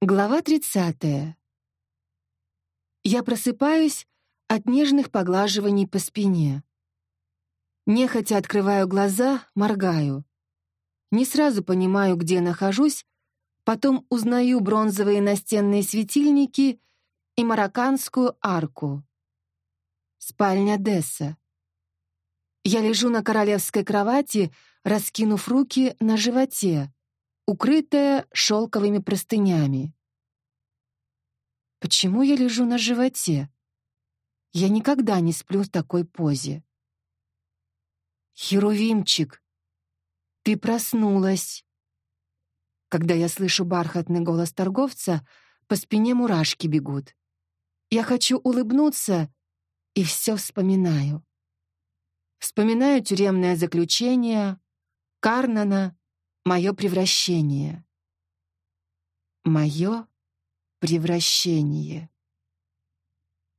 Глава 30. Я просыпаюсь от нежных поглаживаний по спине. Нехотя открываю глаза, моргаю. Не сразу понимаю, где нахожусь, потом узнаю бронзовые настенные светильники и марокканскую арку. Спальня Десса. Я лежу на королевской кровати, раскинув руки на животе, укрытая шелковыми простынями. Почему я лежу на животе? Я никогда не сплю в такой позе. Херувимчик, ты проснулась. Когда я слышу бархатный голос торговца, по спине мурашки бегут. Я хочу улыбнуться и все вспоминаю. Вспоминаю тюремное заключение, Карнана, Мое превращение. Мое превращение.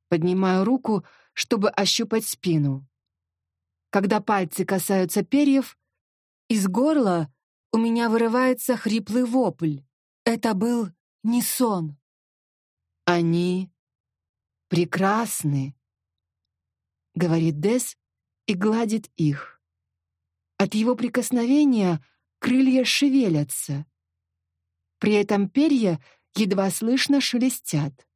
Поднимаю руку, чтобы ощупать спину. Когда пальцы касаются перьев, из горла у меня вырывается хриплый вопль. Это был не сон. Они прекрасны, говорит Дес и гладит их. От его прикосновения крылья шевелятся. При этом перья едва слышно шелестят.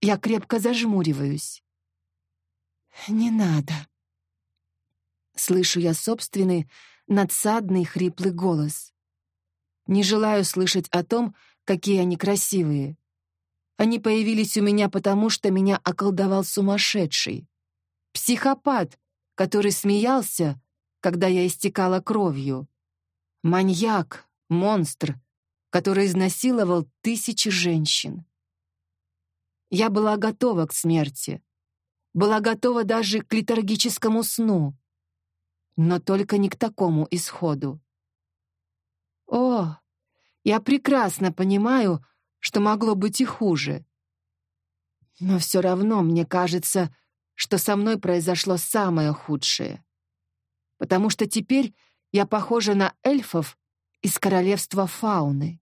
Я крепко зажмуриваюсь. «Не надо». Слышу я собственный надсадный хриплый голос. Не желаю слышать о том, какие они красивые. Они появились у меня потому, что меня околдовал сумасшедший. Психопат, который смеялся, когда я истекала кровью. Маньяк, монстр, который изнасиловал тысячи женщин. Я была готова к смерти. Была готова даже к летаргическому сну. Но только не к такому исходу. О, я прекрасно понимаю, что могло быть и хуже. Но все равно мне кажется, что со мной произошло самое худшее. Потому что теперь я похожа на эльфов из королевства фауны.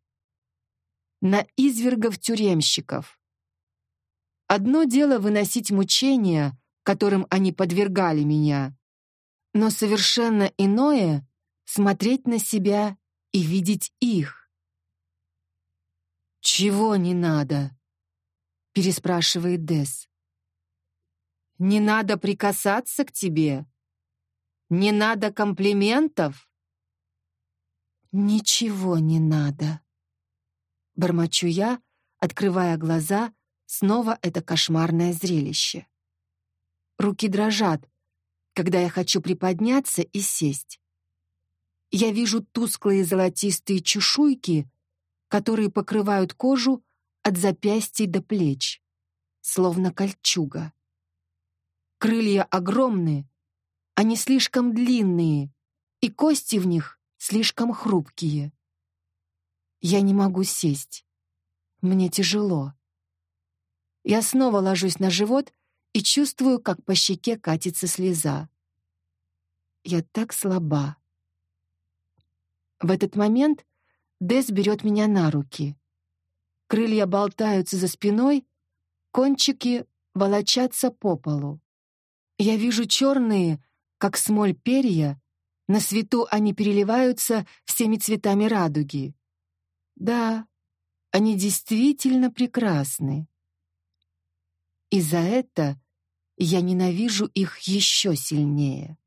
На извергов-тюремщиков. Одно дело выносить мучения, которым они подвергали меня, но совершенно иное — смотреть на себя и видеть их. «Чего не надо?» — переспрашивает Дес. «Не надо прикасаться к тебе?» Не надо комплиментов? Ничего не надо. Бормочу я, открывая глаза, снова это кошмарное зрелище. Руки дрожат, когда я хочу приподняться и сесть. Я вижу тусклые золотистые чешуйки, которые покрывают кожу от запястья до плеч, словно кольчуга. Крылья огромные, они слишком длинные, и кости в них слишком хрупкие. Я не могу сесть. Мне тяжело. Я снова ложусь на живот и чувствую, как по щеке катится слеза. Я так слаба. В этот момент Дэс берет меня на руки. Крылья болтаются за спиной, кончики волочатся по полу. Я вижу черные, как смоль перья, на свету они переливаются всеми цветами радуги. Да, они действительно прекрасны. И за это я ненавижу их еще сильнее.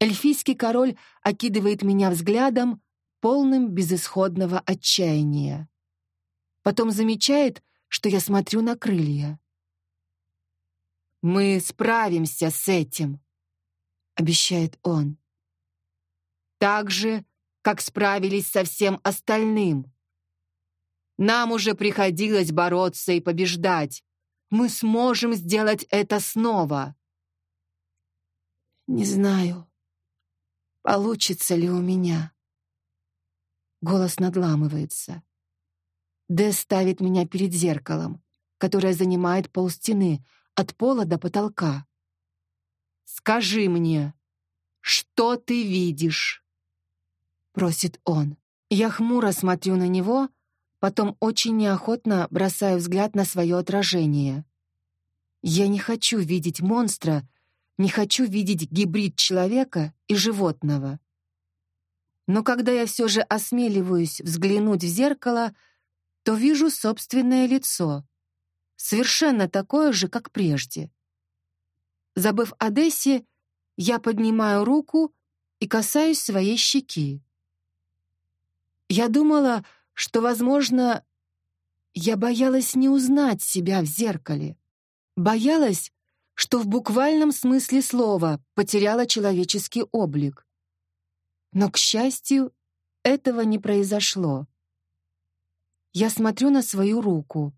Эльфийский король окидывает меня взглядом, полным безысходного отчаяния. Потом замечает, что я смотрю на крылья. Мы справимся с этим, обещает он. Так же, как справились со всем остальным. Нам уже приходилось бороться и побеждать. Мы сможем сделать это снова. Не знаю, получится ли у меня. Голос надламывается. Д ставит меня перед зеркалом, которое занимает полстены, от пола до потолка. «Скажи мне, что ты видишь?» — просит он. Я хмуро смотрю на него, потом очень неохотно бросаю взгляд на свое отражение. Я не хочу видеть монстра, не хочу видеть гибрид человека и животного. Но когда я все же осмеливаюсь взглянуть в зеркало, то вижу собственное лицо, совершенно такое же, как прежде. Забыв о Дессе, я поднимаю руку и касаюсь своей щеки. Я думала, что, возможно, я боялась не узнать себя в зеркале. Боялась, что в буквальном смысле слова потеряла человеческий облик. Но, к счастью, этого не произошло. Я смотрю на свою руку.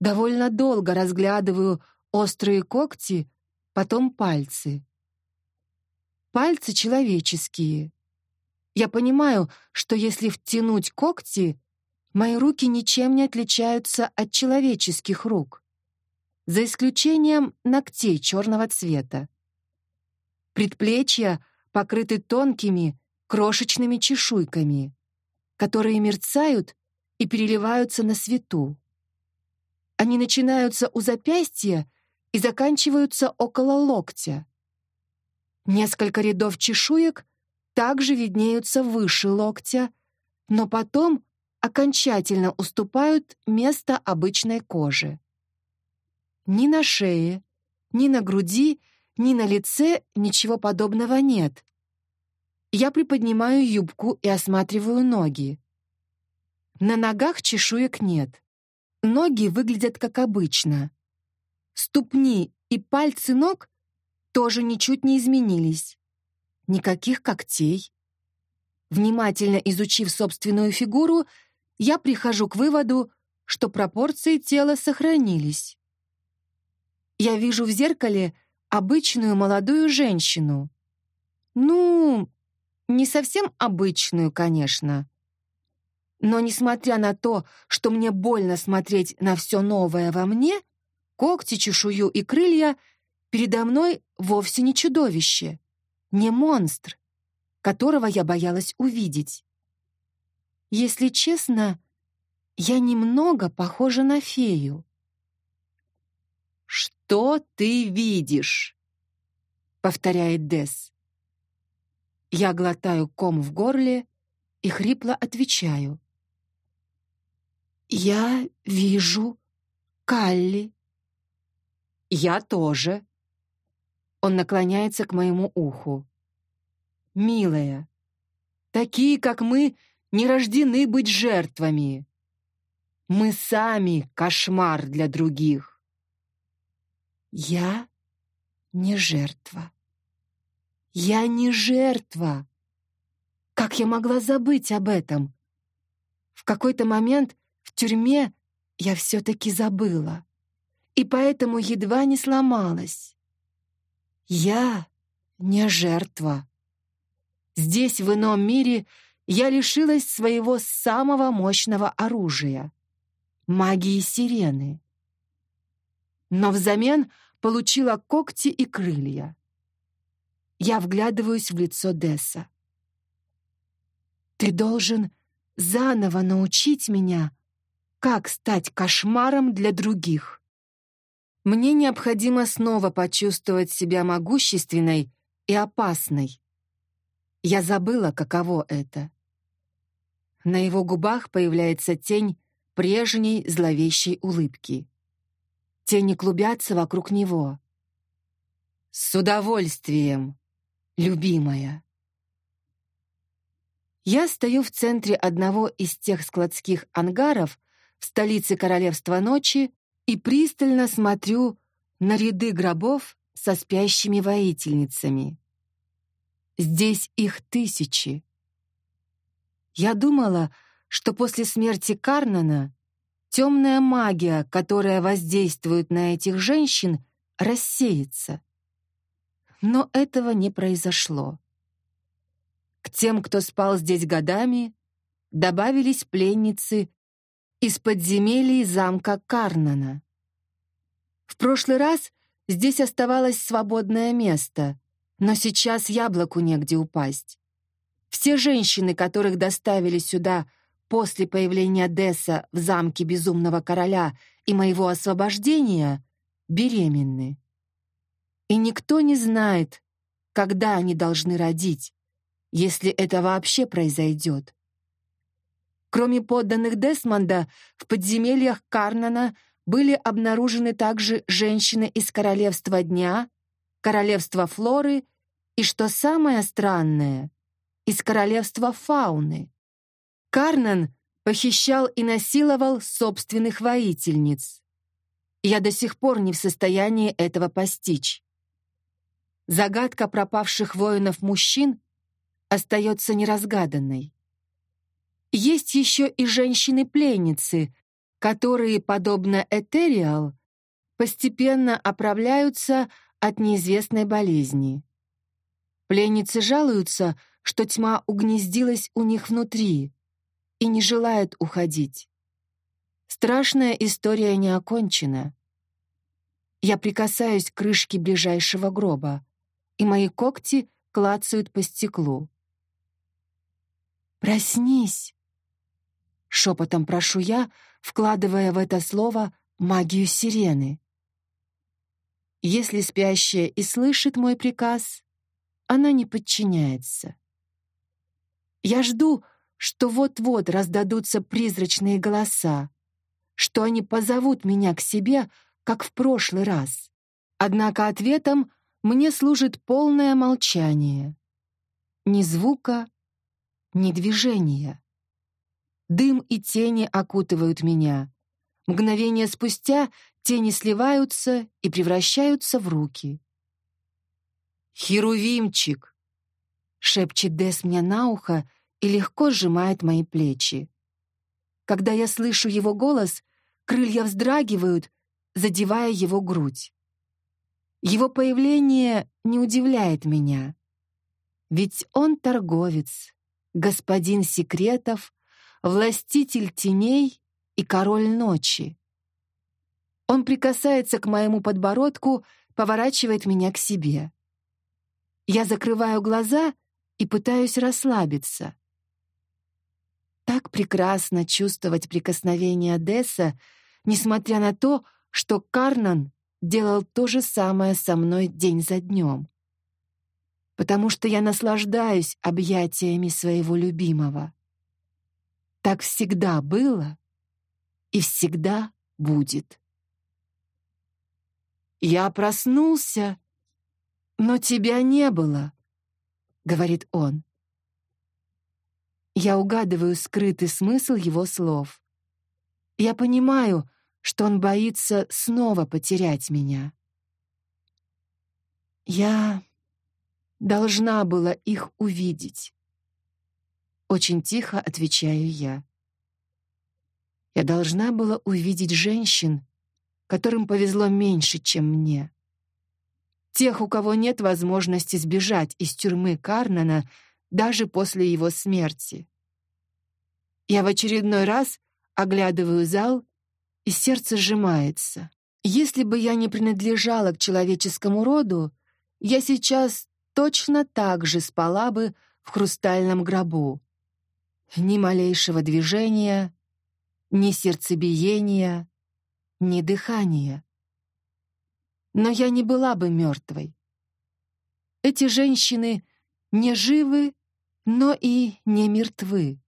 Довольно долго разглядываю острые когти, потом пальцы. Пальцы человеческие. Я понимаю, что если втянуть когти, мои руки ничем не отличаются от человеческих рук за исключением ногтей черного цвета. Предплечья покрыты тонкими, крошечными чешуйками, которые мерцают и переливаются на свету. Они начинаются у запястья и заканчиваются около локтя. Несколько рядов чешуек также виднеются выше локтя, но потом окончательно уступают место обычной коже. Ни на шее, ни на груди, ни на лице ничего подобного нет. Я приподнимаю юбку и осматриваю ноги. На ногах чешуек нет. Ноги выглядят как обычно. Ступни и пальцы ног тоже ничуть не изменились. Никаких когтей. Внимательно изучив собственную фигуру, я прихожу к выводу, что пропорции тела сохранились я вижу в зеркале обычную молодую женщину. Ну, не совсем обычную, конечно. Но несмотря на то, что мне больно смотреть на все новое во мне, когти, чешую и крылья, передо мной вовсе не чудовище, не монстр, которого я боялась увидеть. Если честно, я немного похожа на фею. «Что ты видишь?» — повторяет Дес. Я глотаю ком в горле и хрипло отвечаю. «Я вижу Калли». «Я тоже». Он наклоняется к моему уху. «Милая, такие, как мы, не рождены быть жертвами. Мы сами кошмар для других». Я не жертва. Я не жертва. Как я могла забыть об этом? В какой-то момент в тюрьме я все-таки забыла, и поэтому едва не сломалась. Я не жертва. Здесь, в ином мире, я лишилась своего самого мощного оружия — магии сирены но взамен получила когти и крылья. Я вглядываюсь в лицо Десса. «Ты должен заново научить меня, как стать кошмаром для других. Мне необходимо снова почувствовать себя могущественной и опасной. Я забыла, каково это». На его губах появляется тень прежней зловещей улыбки. Тени клубятся вокруг него. «С удовольствием, любимая!» Я стою в центре одного из тех складских ангаров в столице Королевства Ночи и пристально смотрю на ряды гробов со спящими воительницами. Здесь их тысячи. Я думала, что после смерти Карнана темная магия, которая воздействует на этих женщин, рассеется. Но этого не произошло. К тем, кто спал здесь годами, добавились пленницы из подземелий замка Карнана. В прошлый раз здесь оставалось свободное место, но сейчас яблоку негде упасть. Все женщины, которых доставили сюда после появления Десса в замке Безумного Короля и моего освобождения беременны. И никто не знает, когда они должны родить, если это вообще произойдет. Кроме подданных Десмонда, в подземельях Карнана были обнаружены также женщины из Королевства Дня, Королевства Флоры и, что самое странное, из Королевства Фауны. Карнан похищал и насиловал собственных воительниц. Я до сих пор не в состоянии этого постичь. Загадка пропавших воинов-мужчин остается неразгаданной. Есть еще и женщины-пленницы, которые, подобно Этериал, постепенно оправляются от неизвестной болезни. Пленницы жалуются, что тьма угнездилась у них внутри и не желают уходить. Страшная история не окончена. Я прикасаюсь к крышке ближайшего гроба, и мои когти клацают по стеклу. «Проснись!» Шепотом прошу я, вкладывая в это слово магию сирены. Если спящая и слышит мой приказ, она не подчиняется. Я жду, что вот-вот раздадутся призрачные голоса, что они позовут меня к себе, как в прошлый раз. Однако ответом мне служит полное молчание. Ни звука, ни движения. Дым и тени окутывают меня. Мгновение спустя тени сливаются и превращаются в руки. «Херувимчик!» — шепчет Дес мне на ухо и легко сжимает мои плечи. Когда я слышу его голос, крылья вздрагивают, задевая его грудь. Его появление не удивляет меня. Ведь он торговец, господин секретов, властитель теней и король ночи. Он прикасается к моему подбородку, поворачивает меня к себе. Я закрываю глаза и пытаюсь расслабиться. Так прекрасно чувствовать прикосновение Десса, несмотря на то, что Карнан делал то же самое со мной день за днем. Потому что я наслаждаюсь объятиями своего любимого. Так всегда было и всегда будет. «Я проснулся, но тебя не было», — говорит он. Я угадываю скрытый смысл его слов. Я понимаю, что он боится снова потерять меня. Я должна была их увидеть. Очень тихо отвечаю я. Я должна была увидеть женщин, которым повезло меньше, чем мне. Тех, у кого нет возможности сбежать из тюрьмы Карнана даже после его смерти. Я в очередной раз оглядываю зал, и сердце сжимается. Если бы я не принадлежала к человеческому роду, я сейчас точно так же спала бы в хрустальном гробу. Ни малейшего движения, ни сердцебиения, ни дыхания. Но я не была бы мертвой. Эти женщины не живы, но и не мертвы.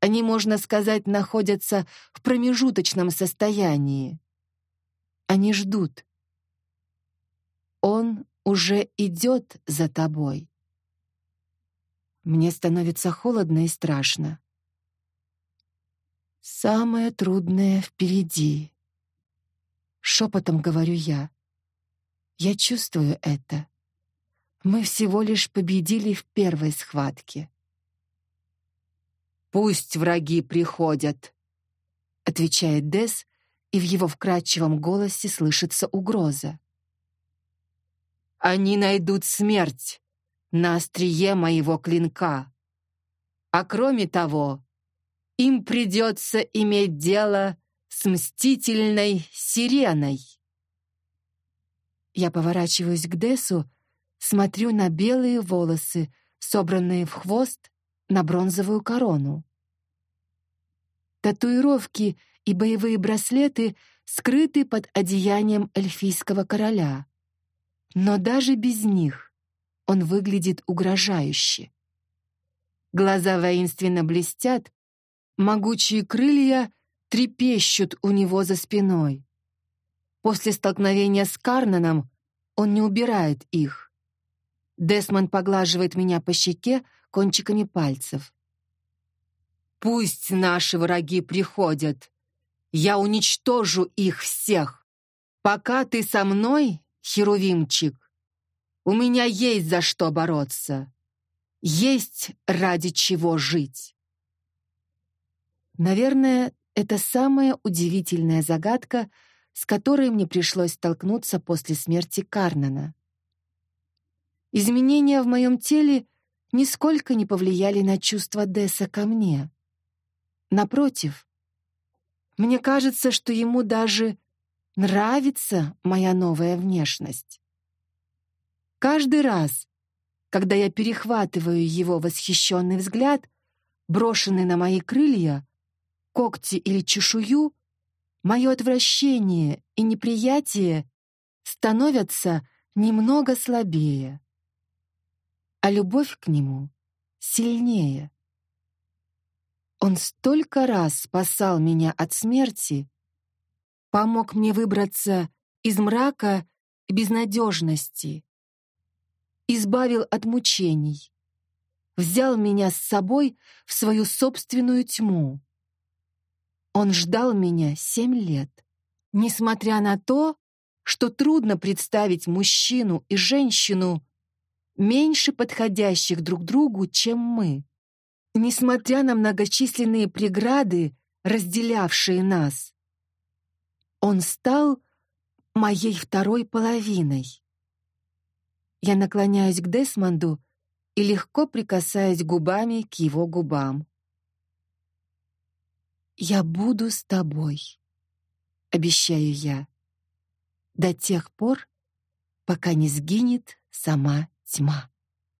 Они, можно сказать, находятся в промежуточном состоянии. Они ждут. Он уже идет за тобой. Мне становится холодно и страшно. Самое трудное впереди. Шепотом говорю я. Я чувствую это. Мы всего лишь победили в первой схватке. Пусть враги приходят, отвечает Дес, и в его вкрадчивом голосе слышится угроза. Они найдут смерть на острие моего клинка. А кроме того, им придется иметь дело с мстительной сиреной. Я поворачиваюсь к Десу, смотрю на белые волосы, собранные в хвост, на бронзовую корону. Татуировки и боевые браслеты скрыты под одеянием эльфийского короля. Но даже без них он выглядит угрожающе. Глаза воинственно блестят, могучие крылья трепещут у него за спиной. После столкновения с Карнаном он не убирает их. Десмон поглаживает меня по щеке кончиками пальцев. «Пусть наши враги приходят. Я уничтожу их всех. Пока ты со мной, Херувимчик, у меня есть за что бороться. Есть ради чего жить». Наверное, это самая удивительная загадка, с которой мне пришлось столкнуться после смерти Карнана. Изменения в моем теле нисколько не повлияли на чувства Десса ко мне. Напротив, мне кажется, что ему даже нравится моя новая внешность. Каждый раз, когда я перехватываю его восхищенный взгляд, брошенный на мои крылья, когти или чешую, мое отвращение и неприятие становятся немного слабее, а любовь к нему сильнее. Он столько раз спасал меня от смерти, помог мне выбраться из мрака и безнадежности, избавил от мучений, взял меня с собой в свою собственную тьму. Он ждал меня семь лет. Несмотря на то, что трудно представить мужчину и женщину, меньше подходящих друг другу, чем мы. Несмотря на многочисленные преграды, разделявшие нас, он стал моей второй половиной. Я наклоняюсь к Десмонду и легко прикасаюсь губами к его губам. «Я буду с тобой», — обещаю я, до тех пор, пока не сгинет сама тьма.